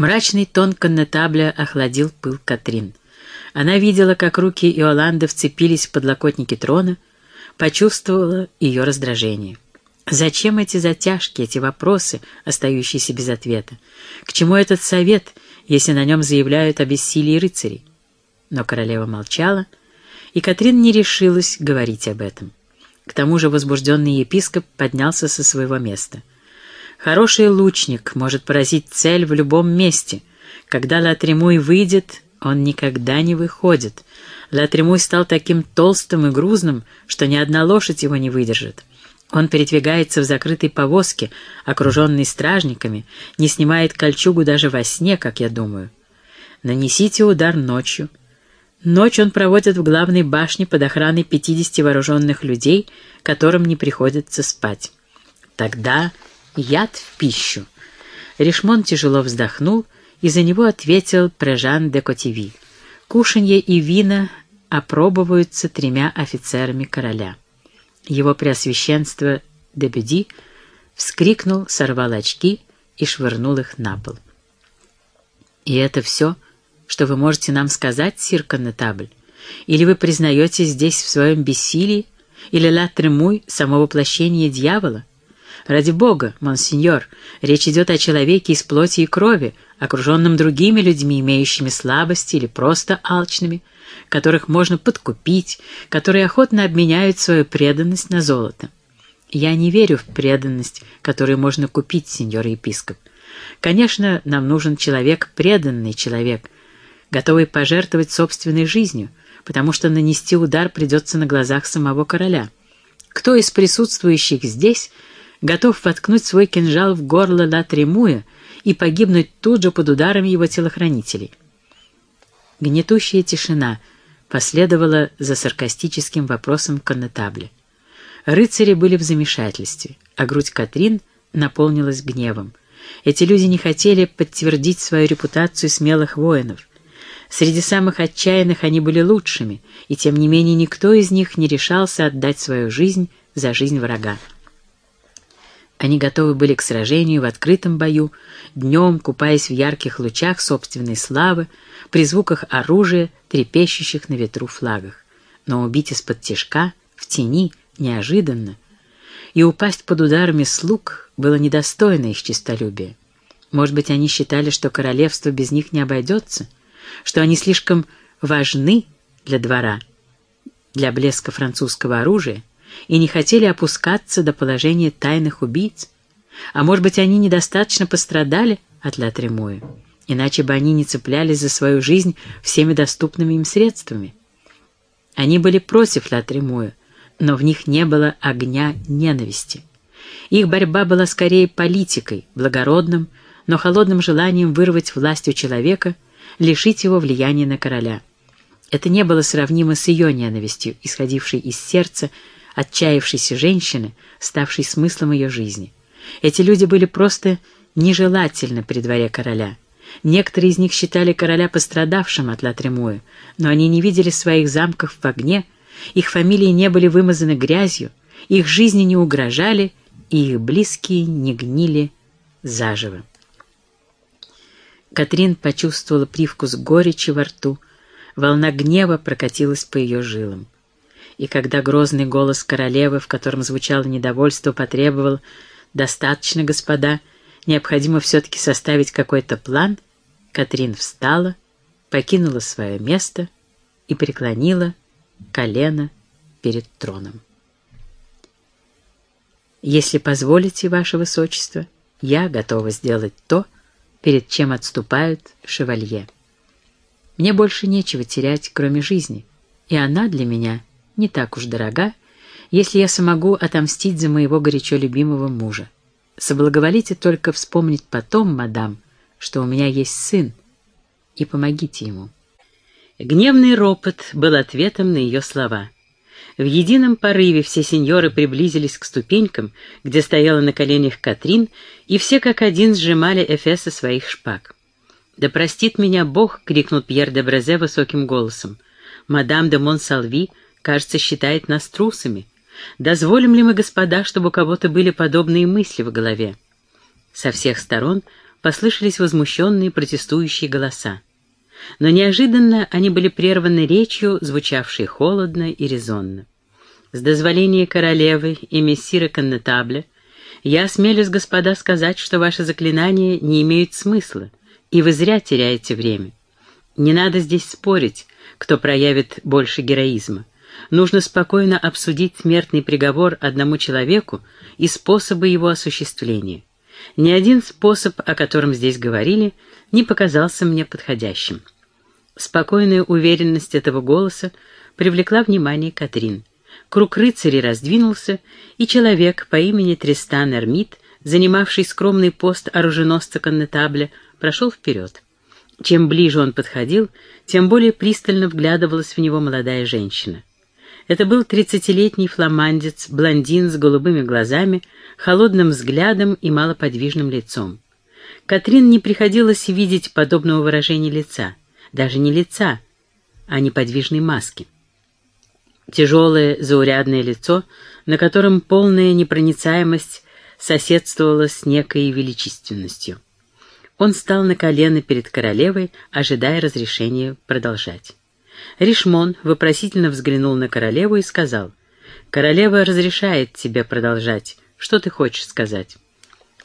Мрачный тон коннетабля охладил пыл Катрин. Она видела, как руки Иоланды вцепились в подлокотники трона, почувствовала ее раздражение. Зачем эти затяжки, эти вопросы, остающиеся без ответа? К чему этот совет, если на нем заявляют о бессилии рыцарей? Но королева молчала, и Катрин не решилась говорить об этом. К тому же возбужденный епископ поднялся со своего места. Хороший лучник может поразить цель в любом месте. Когда Латремуй выйдет, он никогда не выходит. Латремуй стал таким толстым и грузным, что ни одна лошадь его не выдержит. Он передвигается в закрытой повозке, окруженной стражниками, не снимает кольчугу даже во сне, как я думаю. Нанесите удар ночью. Ночь он проводит в главной башне под охраной 50 вооруженных людей, которым не приходится спать. Тогда яд в пищу. Ришмон тяжело вздохнул, и за него ответил Прежан де Котиви. Кушанье и вина опробовываются тремя офицерами короля. Его преосвященство Дебюди вскрикнул, сорвал очки и швырнул их на пол. «И это все, что вы можете нам сказать, сир Коннетабль? Или вы признаете здесь в своем бессилии, или ла Тремуй — само воплощение дьявола? Ради бога, монсеньор, речь идет о человеке из плоти и крови, окруженном другими людьми, имеющими слабости или просто алчными, которых можно подкупить, которые охотно обменяют свою преданность на золото. Я не верю в преданность, которую можно купить, сеньор епископ. Конечно, нам нужен человек, преданный человек, готовый пожертвовать собственной жизнью, потому что нанести удар придется на глазах самого короля. Кто из присутствующих здесь готов воткнуть свой кинжал в горло Ла Тремуя и погибнуть тут же под ударами его телохранителей. Гнетущая тишина последовала за саркастическим вопросом коннетабля. Рыцари были в замешательстве, а грудь Катрин наполнилась гневом. Эти люди не хотели подтвердить свою репутацию смелых воинов. Среди самых отчаянных они были лучшими, и тем не менее никто из них не решался отдать свою жизнь за жизнь врага. Они готовы были к сражению в открытом бою, днем купаясь в ярких лучах собственной славы, при звуках оружия, трепещущих на ветру флагах. Но убить из-под тяжка, в тени, неожиданно, и упасть под ударами слуг было недостойно их честолюбия. Может быть, они считали, что королевство без них не обойдется, что они слишком важны для двора, для блеска французского оружия, и не хотели опускаться до положения тайных убийц. А может быть, они недостаточно пострадали от Ля Тремоя, иначе бы они не цеплялись за свою жизнь всеми доступными им средствами. Они были против Ля Тремоя, но в них не было огня ненависти. Их борьба была скорее политикой, благородным, но холодным желанием вырвать власть у человека, лишить его влияния на короля. Это не было сравнимо с ее ненавистью, исходившей из сердца, отчаявшейся женщины, ставшей смыслом ее жизни. Эти люди были просто нежелательны при дворе короля. Некоторые из них считали короля пострадавшим от Латремуя, но они не видели своих замков в огне, их фамилии не были вымазаны грязью, их жизни не угрожали, и их близкие не гнили заживо. Катрин почувствовала привкус горечи во рту, волна гнева прокатилась по ее жилам и когда грозный голос королевы, в котором звучало недовольство, потребовал «Достаточно, господа, необходимо все-таки составить какой-то план», Катрин встала, покинула свое место и преклонила колено перед троном. «Если позволите, ваше высочество, я готова сделать то, перед чем отступают шевалье. Мне больше нечего терять, кроме жизни, и она для меня — не так уж дорога, если я смогу отомстить за моего горячо любимого мужа. Соблаговолите только вспомнить потом, мадам, что у меня есть сын, и помогите ему». Гневный ропот был ответом на ее слова. В едином порыве все сеньоры приблизились к ступенькам, где стояла на коленях Катрин, и все как один сжимали эфесы своих шпаг. «Да простит меня Бог!» — крикнул Пьер де Брезе высоким голосом. Мадам де Монсалви кажется, считает нас трусами. Дозволим ли мы, господа, чтобы у кого-то были подобные мысли в голове? Со всех сторон послышались возмущенные протестующие голоса. Но неожиданно они были прерваны речью, звучавшей холодно и резонно. «С дозволения королевы и мессира Коннетабля я осмелюсь, господа, сказать, что ваши заклинания не имеют смысла, и вы зря теряете время. Не надо здесь спорить, кто проявит больше героизма. Нужно спокойно обсудить смертный приговор одному человеку и способы его осуществления. Ни один способ, о котором здесь говорили, не показался мне подходящим. Спокойная уверенность этого голоса привлекла внимание Катрин. Круг рыцарей раздвинулся, и человек по имени Тристан Эрмит, занимавший скромный пост оруженосца коннетабля, прошел вперед. Чем ближе он подходил, тем более пристально вглядывалась в него молодая женщина. Это был тридцатилетний фламандец, блондин с голубыми глазами, холодным взглядом и малоподвижным лицом. Катрин не приходилось видеть подобного выражения лица, даже не лица, а неподвижной маски. Тяжелое, заурядное лицо, на котором полная непроницаемость соседствовала с некой величественностью. Он стал на колено перед королевой, ожидая разрешения продолжать. Ришмон вопросительно взглянул на королеву и сказал, «Королева разрешает тебе продолжать. Что ты хочешь сказать?»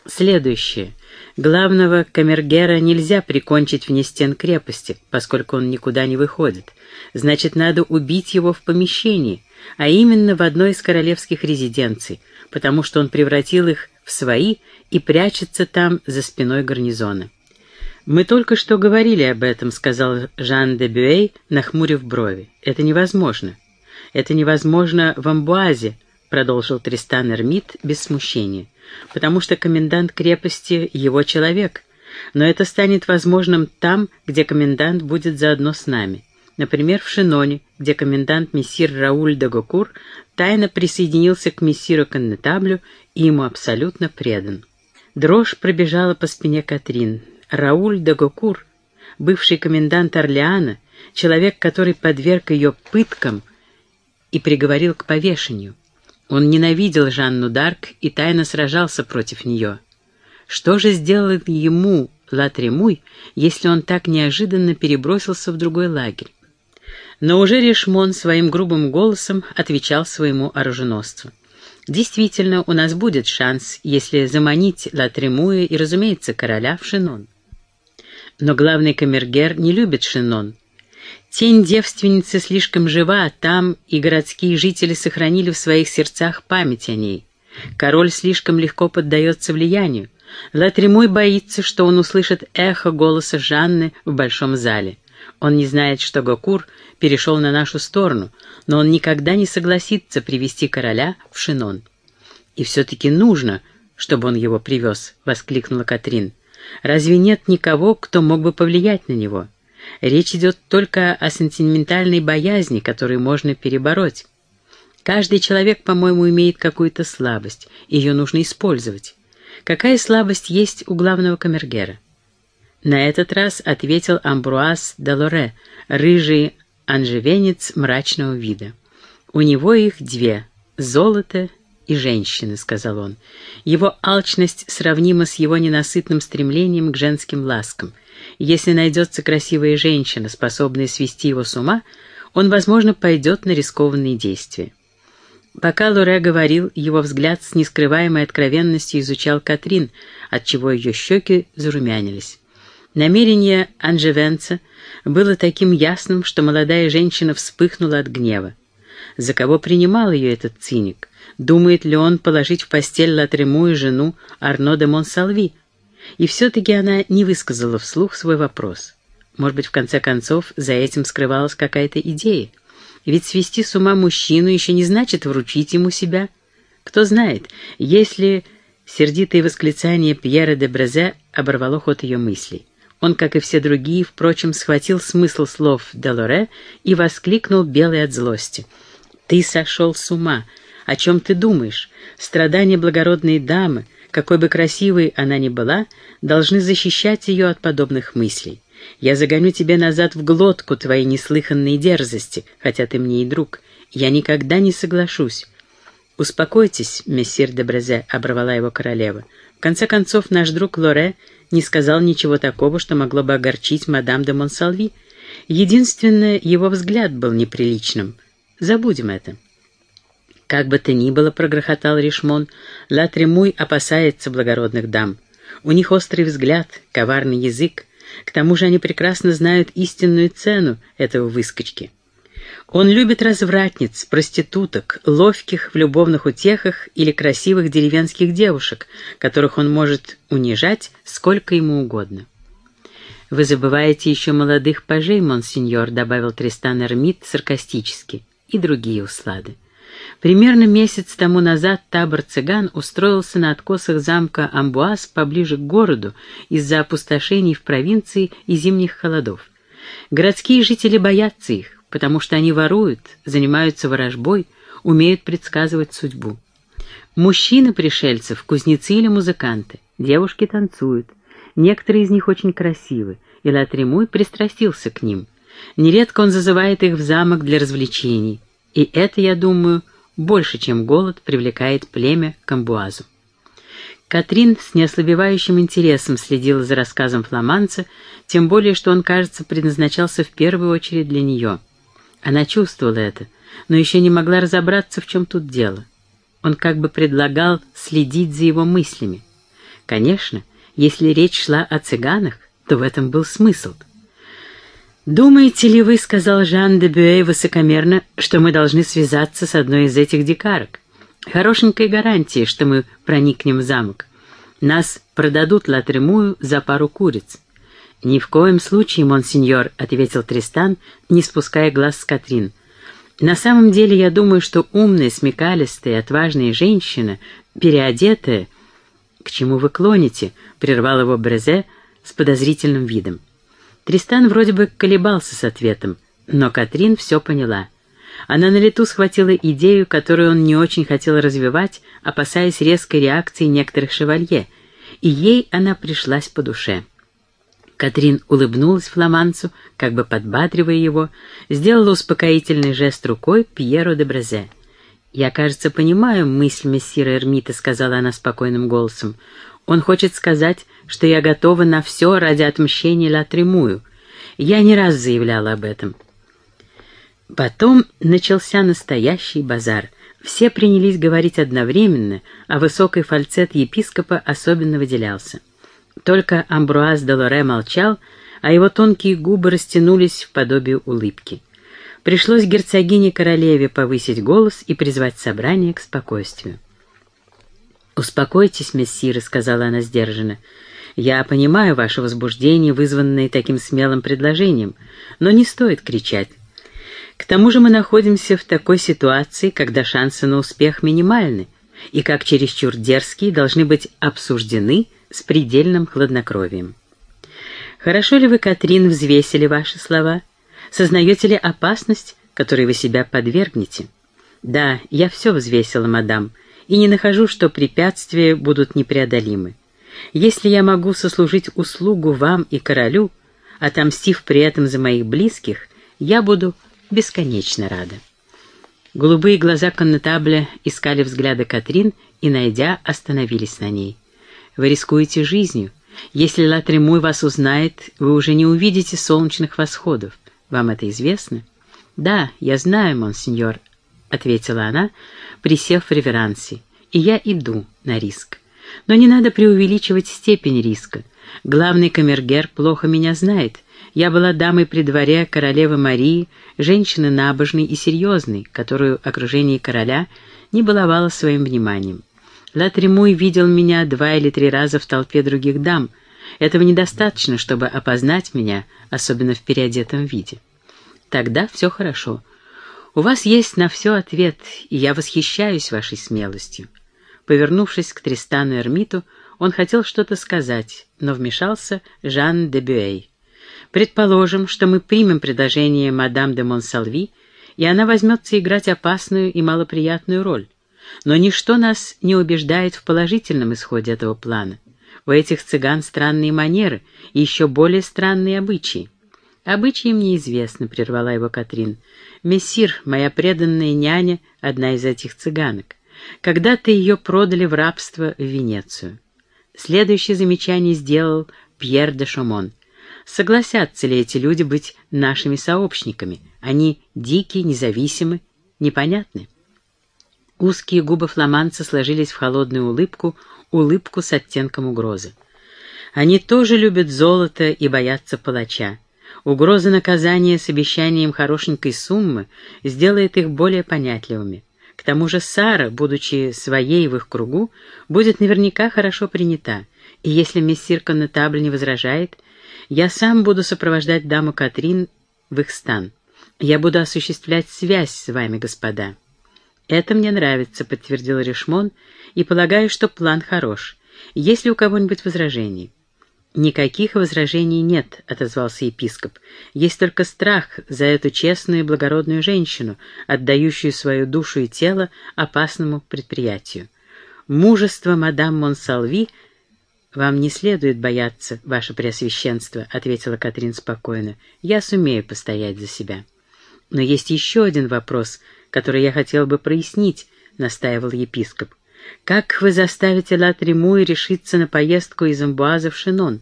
Следующее. Главного камергера нельзя прикончить вне стен крепости, поскольку он никуда не выходит. Значит, надо убить его в помещении, а именно в одной из королевских резиденций, потому что он превратил их в свои и прячется там за спиной гарнизона. «Мы только что говорили об этом», — сказал Жан де Бюэй, нахмурив брови. «Это невозможно». «Это невозможно в Амбуазе», — продолжил Тристан Эрмит без смущения, «потому что комендант крепости — его человек. Но это станет возможным там, где комендант будет заодно с нами. Например, в Шиноне, где комендант мессир Рауль де Гокур тайно присоединился к мессиру Коннетаблю и ему абсолютно предан. Дрожь пробежала по спине Катрин. Рауль де Гокур, бывший комендант Орлеана, человек, который подверг ее пыткам и приговорил к повешению. Он ненавидел Жанну Дарк и тайно сражался против нее. Что же сделал ему Латремуй, если он так неожиданно перебросился в другой лагерь? Но уже Ришмон своим грубым голосом отвечал своему оруженосцу. «Действительно, у нас будет шанс, если заманить Латремуя и, разумеется, короля в Шинон. Но главный камергер не любит Шинон. Тень девственницы слишком жива, там и городские жители сохранили в своих сердцах память о ней. Король слишком легко поддается влиянию. Латремуй боится, что он услышит эхо голоса Жанны в большом зале. Он не знает, что Гокур перешел на нашу сторону, но он никогда не согласится привести короля в Шинон. «И все-таки нужно, чтобы он его привез», — воскликнула Катрин. «Разве нет никого, кто мог бы повлиять на него? Речь идет только о сентиментальной боязни, которую можно перебороть. Каждый человек, по-моему, имеет какую-то слабость, ее нужно использовать. Какая слабость есть у главного камергера? На этот раз ответил Амбруаз Делоре, рыжий анжевенец мрачного вида. «У него их две — золото и женщины», — сказал он. «Его алчность сравнима с его ненасытным стремлением к женским ласкам. Если найдется красивая женщина, способная свести его с ума, он, возможно, пойдет на рискованные действия». Пока Лоре говорил, его взгляд с нескрываемой откровенностью изучал Катрин, отчего ее щеки зарумянились. Намерение Анжевенца было таким ясным, что молодая женщина вспыхнула от гнева. За кого принимал ее этот циник? Думает ли он положить в постель Латрему жену Арно де Монсалви? И все-таки она не высказала вслух свой вопрос. Может быть, в конце концов, за этим скрывалась какая-то идея? Ведь свести с ума мужчину еще не значит вручить ему себя. Кто знает, если сердитое восклицание Пьера де Брезе оборвало ход ее мыслей. Он, как и все другие, впрочем, схватил смысл слов Делоре и воскликнул белый от злости. «Ты сошел с ума! О чем ты думаешь? Страдания благородной дамы, какой бы красивой она ни была, должны защищать ее от подобных мыслей. Я загоню тебе назад в глотку твои неслыханные дерзости, хотя ты мне и друг. Я никогда не соглашусь». «Успокойтесь, мессир де Брезе», — оборвала его королева. В конце концов, наш друг Лоре не сказал ничего такого, что могло бы огорчить мадам де Монсалви. Единственное, его взгляд был неприличным. Забудем это. Как бы то ни было, прогрохотал Ришмон, Ла Тремуй опасается благородных дам. У них острый взгляд, коварный язык. К тому же они прекрасно знают истинную цену этого выскочки. Он любит развратниц, проституток, ловких в любовных утехах или красивых деревенских девушек, которых он может унижать сколько ему угодно. «Вы забываете еще молодых пажей, монсеньор», — добавил Тристан Эрмит саркастически, — «и другие услады». Примерно месяц тому назад табор цыган устроился на откосах замка Амбуаз поближе к городу из-за опустошений в провинции и зимних холодов. Городские жители боятся их, потому что они воруют, занимаются ворожбой, умеют предсказывать судьбу. Мужчины пришельцев, кузнецы или музыканты, девушки танцуют. Некоторые из них очень красивы, и Латремуй пристрастился к ним. Нередко он зазывает их в замок для развлечений, и это, я думаю, больше, чем голод, привлекает племя к Амбуазу. Катрин с неослабевающим интересом следила за рассказом фламанца, тем более, что он, кажется, предназначался в первую очередь для нее — она чувствовала это, но еще не могла разобраться, в чем тут дело. Он как бы предлагал следить за его мыслями. Конечно, если речь шла о цыганах, то в этом был смысл. «Думаете ли вы, — сказал Жан де Бюэ высокомерно, — что мы должны связаться с одной из этих дикарок? Хорошенькой гарантии, что мы проникнем в замок. Нас продадут латремую за пару куриц. «Ни в коем случае, монсеньор», — ответил Тристан, не спуская глаз с Катрин. «На самом деле я думаю, что умная, смекалистая, отважная женщина, переодетая...» «К чему вы клоните?» — прервал его Брезе с подозрительным видом. Тристан вроде бы колебался с ответом, но Катрин все поняла. Она на лету схватила идею, которую он не очень хотел развивать, опасаясь резкой реакции некоторых шевалье, и ей она пришлась по душе. Катрин улыбнулась фламанцу, как бы подбадривая его, сделала успокоительный жест рукой Пьеру де Брезе. «Я, кажется, понимаю мысль мессира Эрмита», — сказала она спокойным голосом. «Он хочет сказать, что я готова на все ради отмщения Ла Тремую. Я не раз заявляла об этом». Потом начался настоящий базар. Все принялись говорить одновременно, а высокий фальцет епископа особенно выделялся. Только Амбруаз де Лоре молчал, а его тонкие губы растянулись в подобие улыбки. Пришлось герцогине-королеве повысить голос и призвать собрание к спокойствию. «Успокойтесь, мессиры», — сказала она сдержанно. «Я понимаю ваше возбуждение, вызванное таким смелым предложением, но не стоит кричать. К тому же мы находимся в такой ситуации, когда шансы на успех минимальны, и как чересчур дерзкие должны быть обсуждены с предельным хладнокровием. Хорошо ли вы, Катрин, взвесили ваши слова? Сознаете ли опасность, которой вы себя подвергнете? Да, я все взвесила, мадам, и не нахожу, что препятствия будут непреодолимы. Если я могу сослужить услугу вам и королю, отомстив при этом за моих близких, я буду бесконечно рада. Голубые глаза коннетабля искали взгляда Катрин и, найдя, остановились на ней. Вы рискуете жизнью. Если Латремуй вас узнает, вы уже не увидите солнечных восходов. Вам это известно? Да, я знаю, монсеньор, — ответила она, присев в реверансе, — и я иду на риск. Но не надо преувеличивать степень риска. Главный камергер плохо меня знает. Я была дамой при дворе королевы Марии, женщины набожной и серьезной, которую окружение короля не баловало своим вниманием. Латремуй видел меня два или три раза в толпе других дам. Этого недостаточно, чтобы опознать меня, особенно в переодетом виде. Тогда все хорошо. У вас есть на все ответ, и я восхищаюсь вашей смелостью. Повернувшись к Тристану Эрмиту, он хотел что-то сказать, но вмешался Жан де Бюэй. «Предположим, что мы примем предложение мадам де Монсалви, и она возьмется играть опасную и малоприятную роль. Но ничто нас не убеждает в положительном исходе этого плана. У этих цыган странные манеры и еще более странные обычаи. «Обычаи мне известны», — прервала его Катрин. «Мессир, моя преданная няня, одна из этих цыганок. Когда-то ее продали в рабство в Венецию». Следующее замечание сделал Пьер де Шомон. Согласятся ли эти люди быть нашими сообщниками? Они дикие, независимы, непонятны. Узкие губы фламанца сложились в холодную улыбку, улыбку с оттенком угрозы. Они тоже любят золото и боятся палача. Угроза наказания с обещанием хорошенькой суммы сделает их более понятливыми. К тому же Сара, будучи своей в их кругу, будет наверняка хорошо принята, и если мессир Коннетабль не возражает, я сам буду сопровождать даму Катрин в их стан. Я буду осуществлять связь с вами, господа». «Это мне нравится», — подтвердил Ришмон, — «и полагаю, что план хорош. Есть ли у кого-нибудь возражений?» «Никаких возражений нет», — отозвался епископ. «Есть только страх за эту честную и благородную женщину, отдающую свою душу и тело опасному предприятию. Мужество мадам Монсалви «Вам не следует бояться, ваше преосвященство», — ответила Катрин спокойно. «Я сумею постоять за себя». «Но есть еще один вопрос, который я хотел бы прояснить», — настаивал епископ. «Как вы заставите Ла Тремуи решиться на поездку из Амбуаза в Шинон?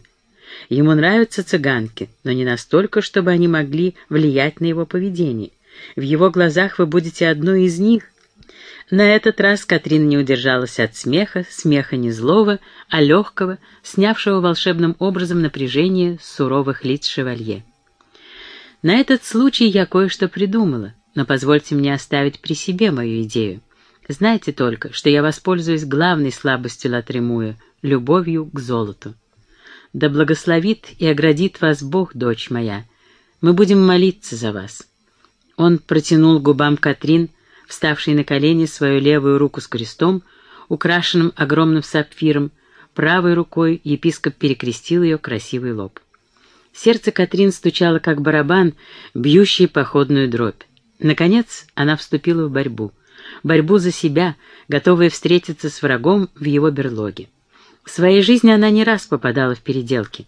Ему нравятся цыганки, но не настолько, чтобы они могли влиять на его поведение. В его глазах вы будете одной из них, на этот раз Катрин не удержалась от смеха, смеха не злого, а легкого, снявшего волшебным образом напряжение суровых лиц шевалье. На этот случай я кое-что придумала, но позвольте мне оставить при себе мою идею. Знайте только, что я воспользуюсь главной слабостью Латремуя — любовью к золоту. Да благословит и оградит вас Бог, дочь моя. Мы будем молиться за вас. Он протянул губам Катрин вставший на колени свою левую руку с крестом, украшенным огромным сапфиром, правой рукой епископ перекрестил ее красивый лоб. Сердце Катрин стучало, как барабан, бьющий походную дробь. Наконец она вступила в борьбу. Борьбу за себя, готовая встретиться с врагом в его берлоге. В своей жизни она не раз попадала в переделки,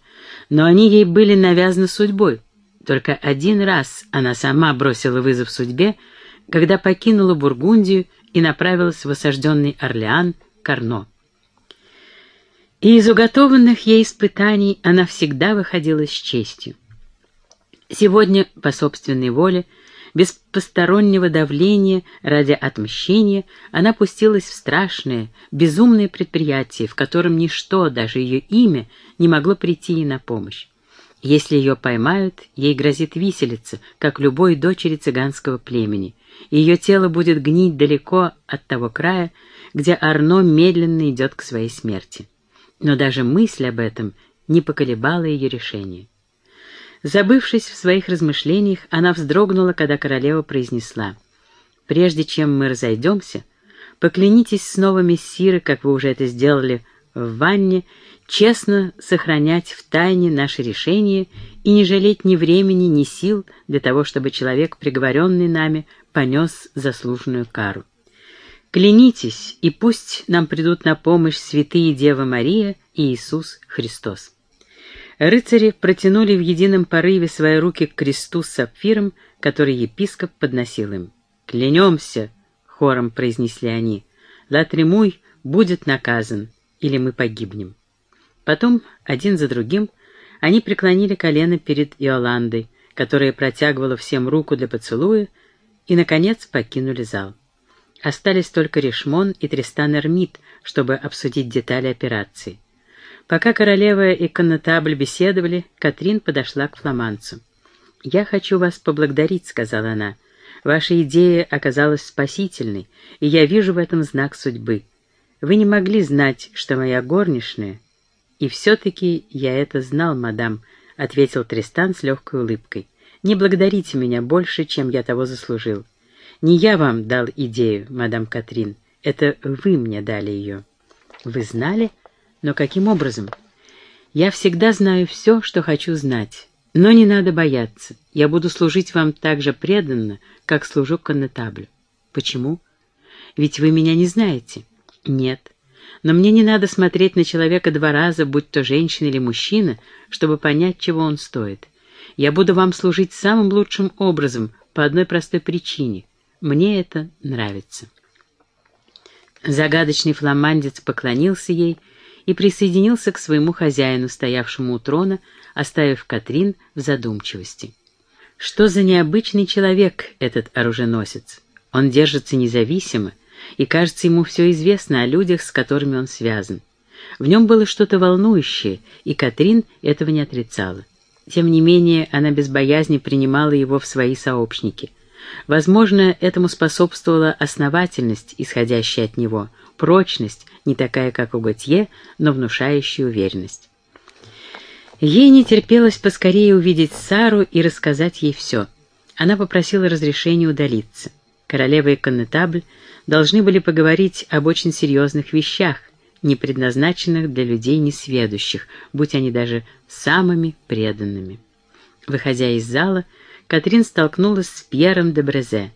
но они ей были навязаны судьбой. Только один раз она сама бросила вызов судьбе, когда покинула Бургундию и направилась в осажденный Орлеан, Карно. И из уготованных ей испытаний она всегда выходила с честью. Сегодня, по собственной воле, без постороннего давления ради отмщения, она пустилась в страшное, безумное предприятие, в котором ничто, даже ее имя, не могло прийти ей на помощь. Если ее поймают, ей грозит виселица, как любой дочери цыганского племени — ее тело будет гнить далеко от того края, где Арно медленно идет к своей смерти. Но даже мысль об этом не поколебала ее решение. Забывшись в своих размышлениях, она вздрогнула, когда королева произнесла, «Прежде чем мы разойдемся, поклянитесь снова мессиры, как вы уже это сделали в ванне, честно сохранять в тайне наше решение и не жалеть ни времени, ни сил для того, чтобы человек, приговоренный нами, понес заслуженную кару. Клянитесь, и пусть нам придут на помощь святые Дева Мария и Иисус Христос. Рыцари протянули в едином порыве свои руки к кресту с сапфиром, который епископ подносил им. «Клянемся!» — хором произнесли они. «Латремуй будет наказан, или мы погибнем». Потом, один за другим, они преклонили колено перед Иоландой, которая протягивала всем руку для поцелуя, и, наконец, покинули зал. Остались только Ришмон и Тристан Эрмит, чтобы обсудить детали операции. Пока королева и коннетабль беседовали, Катрин подошла к фламанцу. «Я хочу вас поблагодарить», — сказала она. «Ваша идея оказалась спасительной, и я вижу в этом знак судьбы. Вы не могли знать, что моя горничная «И все-таки я это знал, мадам», — ответил Тристан с легкой улыбкой. «Не благодарите меня больше, чем я того заслужил. Не я вам дал идею, мадам Катрин, это вы мне дали ее». «Вы знали? Но каким образом?» «Я всегда знаю все, что хочу знать. Но не надо бояться. Я буду служить вам так же преданно, как служу коннетаблю». «Почему?» «Ведь вы меня не знаете». «Нет». Но мне не надо смотреть на человека два раза, будь то женщина или мужчина, чтобы понять, чего он стоит. Я буду вам служить самым лучшим образом по одной простой причине. Мне это нравится». Загадочный фламандец поклонился ей и присоединился к своему хозяину, стоявшему у трона, оставив Катрин в задумчивости. Что за необычный человек этот оруженосец? Он держится независимо, и, кажется, ему все известно о людях, с которыми он связан. В нем было что-то волнующее, и Катрин этого не отрицала. Тем не менее, она без боязни принимала его в свои сообщники. Возможно, этому способствовала основательность, исходящая от него, прочность, не такая, как у Готье, но внушающая уверенность. Ей не терпелось поскорее увидеть Сару и рассказать ей все. Она попросила разрешения удалиться. Королева и коннетабль должны были поговорить об очень серьезных вещах, не предназначенных для людей несведущих, будь они даже самыми преданными. Выходя из зала, Катрин столкнулась с Пьером де Брезе.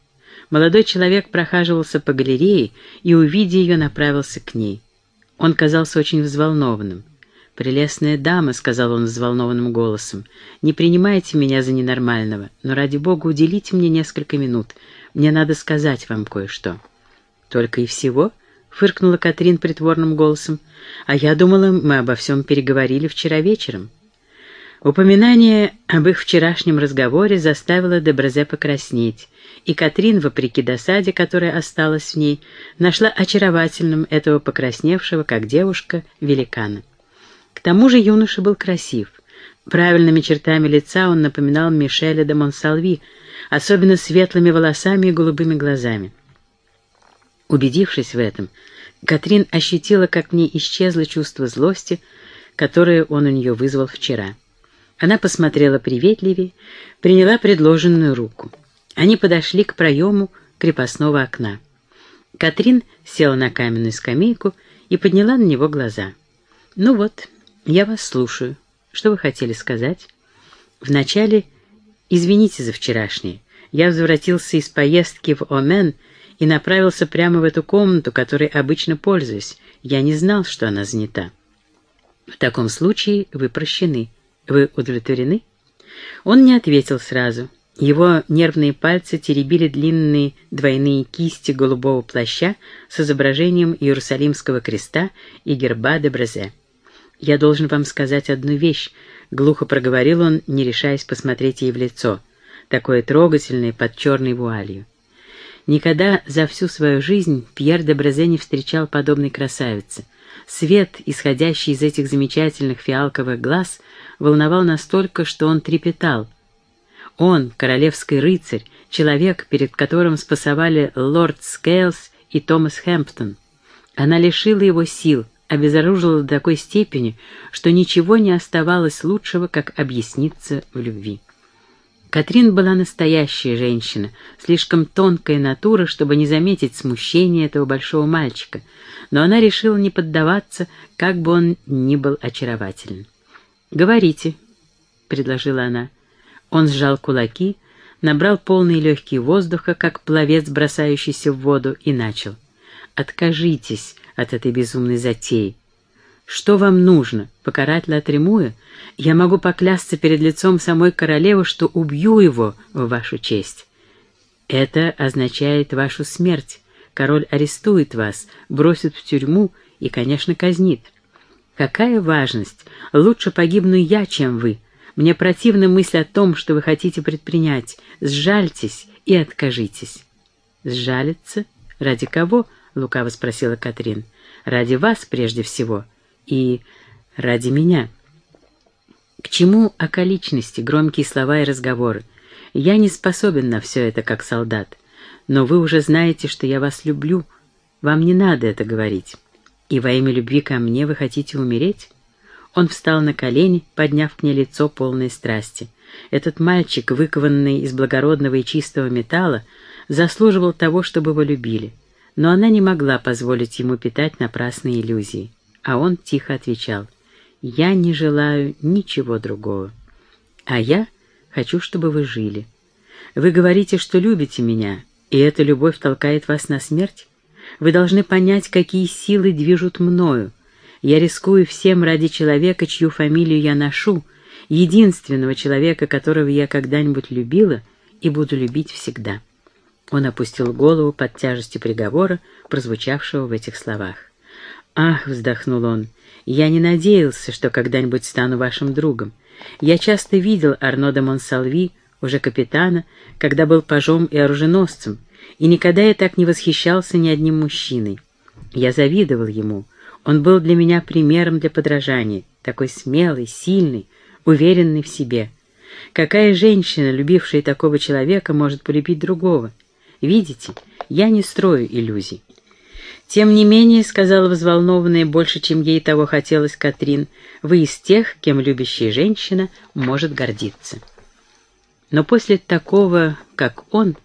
Молодой человек прохаживался по галерее и, увидя ее, направился к ней. Он казался очень взволнованным. «Прелестная дама», — сказал он взволнованным голосом, — «не принимайте меня за ненормального, но ради бога уделите мне несколько минут. Мне надо сказать вам кое-что». «Только и всего?» — фыркнула Катрин притворным голосом. «А я думала, мы обо всем переговорили вчера вечером». Упоминание об их вчерашнем разговоре заставило Деброзе покраснеть, и Катрин, вопреки досаде, которая осталась в ней, нашла очаровательным этого покрасневшего, как девушка, великана. К тому же юноша был красив. Правильными чертами лица он напоминал Мишеля де Монсалви, особенно светлыми волосами и голубыми глазами. Убедившись в этом, Катрин ощутила, как в ней исчезло чувство злости, которое он у нее вызвал вчера. Она посмотрела приветливее, приняла предложенную руку. Они подошли к проему крепостного окна. Катрин села на каменную скамейку и подняла на него глаза. «Ну вот, я вас слушаю. Что вы хотели сказать?» «Вначале извините за вчерашнее. Я возвратился из поездки в Омен и направился прямо в эту комнату, которой обычно пользуюсь. Я не знал, что она занята. В таком случае вы прощены. Вы удовлетворены? Он не ответил сразу. Его нервные пальцы теребили длинные двойные кисти голубого плаща с изображением Иерусалимского креста и герба де Брезе. «Я должен вам сказать одну вещь», — глухо проговорил он, не решаясь посмотреть ей в лицо, такое трогательное под черной вуалью. Никогда за всю свою жизнь Пьер де Брезе не встречал подобной красавицы. Свет, исходящий из этих замечательных фиалковых глаз, волновал настолько, что он трепетал. Он, королевский рыцарь, человек, перед которым спасовали лорд Скейлс и Томас Хэмптон. Она лишила его сил, обезоружила до такой степени, что ничего не оставалось лучшего, как объясниться в любви. Катрин была настоящая женщина, слишком тонкая натура, чтобы не заметить смущения этого большого мальчика, но она решила не поддаваться, как бы он ни был очарователен. «Говорите», — предложила она. Он сжал кулаки, набрал полные легкие воздуха, как пловец, бросающийся в воду, и начал. «Откажитесь от этой безумной затеи. Что вам нужно? Покарать Латремуя? Я могу поклясться перед лицом самой королевы, что убью его в вашу честь. Это означает вашу смерть. Король арестует вас, бросит в тюрьму и, конечно, казнит. Какая важность? Лучше погибну я, чем вы. Мне противна мысль о том, что вы хотите предпринять. Сжальтесь и откажитесь. Сжалиться? Ради кого? — лукаво спросила Катрин. «Ради вас прежде всего и ради меня. К чему околичности, громкие слова и разговоры? Я не способен на все это, как солдат. Но вы уже знаете, что я вас люблю. Вам не надо это говорить. И во имя любви ко мне вы хотите умереть?» Он встал на колени, подняв к ней лицо полной страсти. Этот мальчик, выкованный из благородного и чистого металла, заслуживал того, чтобы его любили. Но она не могла позволить ему питать напрасные иллюзии а он тихо отвечал, «Я не желаю ничего другого. А я хочу, чтобы вы жили. Вы говорите, что любите меня, и эта любовь толкает вас на смерть? Вы должны понять, какие силы движут мною. Я рискую всем ради человека, чью фамилию я ношу, единственного человека, которого я когда-нибудь любила и буду любить всегда». Он опустил голову под тяжестью приговора, прозвучавшего в этих словах. «Ах!» — вздохнул он. Я не надеялся, что когда-нибудь стану вашим другом. Я часто видел Арно де Монсалви, уже капитана, когда был пажом и оруженосцем, и никогда я так не восхищался ни одним мужчиной. Я завидовал ему. Он был для меня примером для подражания, такой смелый, сильный, уверенный в себе. Какая женщина, любившая такого человека, может полюбить другого? Видите, я не строю иллюзий. «Тем не менее», — сказала взволнованная больше, чем ей того хотелось Катрин, «вы из тех, кем любящая женщина может гордиться». Но после такого, как он,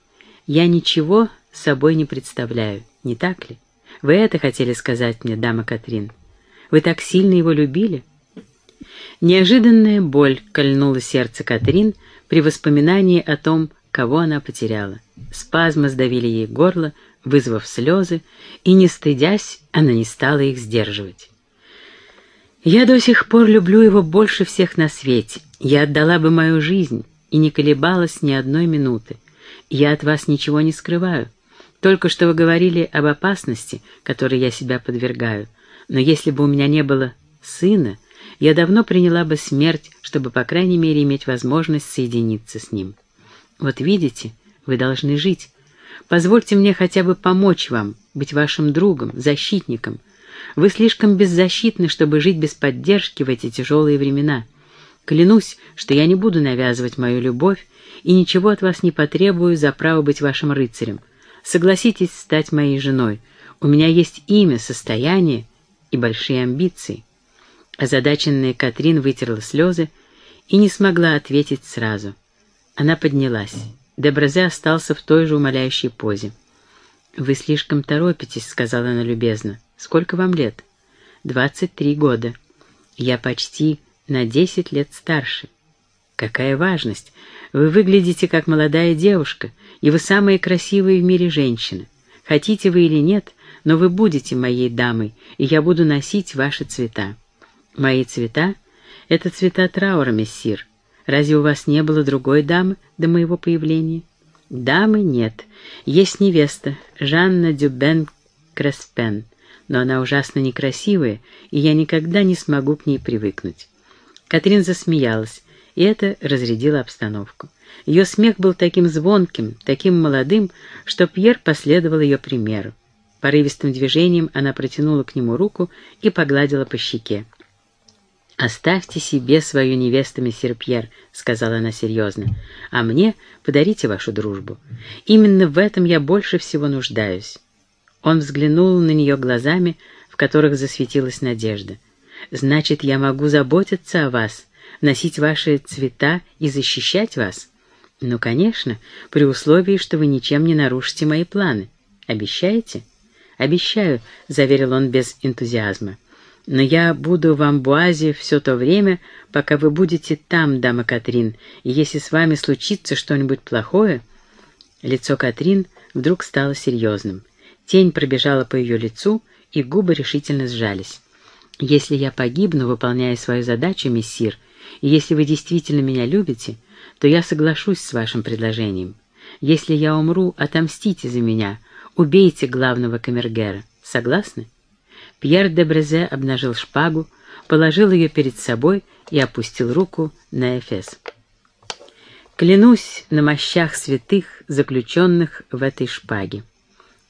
я ничего собой не представляю, не так ли? Вы это хотели сказать мне, дама Катрин? Вы так сильно его любили?» Неожиданная боль кольнула сердце Катрин при воспоминании о том, кого она потеряла. Спазмы сдавили ей горло, вызвав слезы, и, не стыдясь, она не стала их сдерживать. «Я до сих пор люблю его больше всех на свете. Я отдала бы мою жизнь и не колебалась ни одной минуты. Я от вас ничего не скрываю. Только что вы говорили об опасности, которой я себя подвергаю. Но если бы у меня не было сына, я давно приняла бы смерть, чтобы, по крайней мере, иметь возможность соединиться с ним. Вот видите, вы должны жить. Позвольте мне хотя бы помочь вам, быть вашим другом, защитником. Вы слишком беззащитны, чтобы жить без поддержки в эти тяжелые времена. Клянусь, что я не буду навязывать мою любовь и ничего от вас не потребую за право быть вашим рыцарем. Согласитесь стать моей женой. У меня есть имя, состояние и большие амбиции. Озадаченная Катрин вытерла слезы и не смогла ответить сразу. Она поднялась. Деброзе остался в той же умоляющей позе. «Вы слишком торопитесь», — сказала она любезно. «Сколько вам лет?» «Двадцать три года. Я почти на десять лет старше. Какая важность! Вы выглядите как молодая девушка, и вы самая красивая в мире женщина. Хотите вы или нет, но вы будете моей дамой, и я буду носить ваши цвета. Мои цвета — это цвета траура, мессир. Разве у вас не было другой дамы до моего появления? Дамы нет. Есть невеста, Жанна Дюбен Креспен, но она ужасно некрасивая, и я никогда не смогу к ней привыкнуть. Катрин засмеялась, и это разрядило обстановку. Ее смех был таким звонким, таким молодым, что Пьер последовал ее примеру. Порывистым движением она протянула к нему руку и погладила по щеке. «Оставьте себе свою невесту, месье Пьер», — сказала она серьезно, — «а мне подарите вашу дружбу. Именно в этом я больше всего нуждаюсь». Он взглянул на нее глазами, в которых засветилась надежда. «Значит, я могу заботиться о вас, носить ваши цвета и защищать вас?» «Ну, конечно, при условии, что вы ничем не нарушите мои планы. Обещаете?» «Обещаю», — заверил он без энтузиазма. Но я буду в Амбуазе все то время, пока вы будете там, дама Катрин, и если с вами случится что-нибудь плохое...» Лицо Катрин вдруг стало серьезным. Тень пробежала по ее лицу, и губы решительно сжались. «Если я погибну, выполняя свою задачу, мессир, и если вы действительно меня любите, то я соглашусь с вашим предложением. Если я умру, отомстите за меня, убейте главного камергера. Согласны?» Пьер де Брезе обнажил шпагу, положил ее перед собой и опустил руку на Эфес. «Клянусь на мощах святых, заключенных в этой шпаге».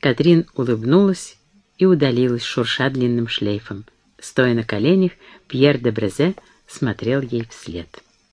Катрин улыбнулась и удалилась, шурша длинным шлейфом. Стоя на коленях, Пьер де Брезе смотрел ей вслед.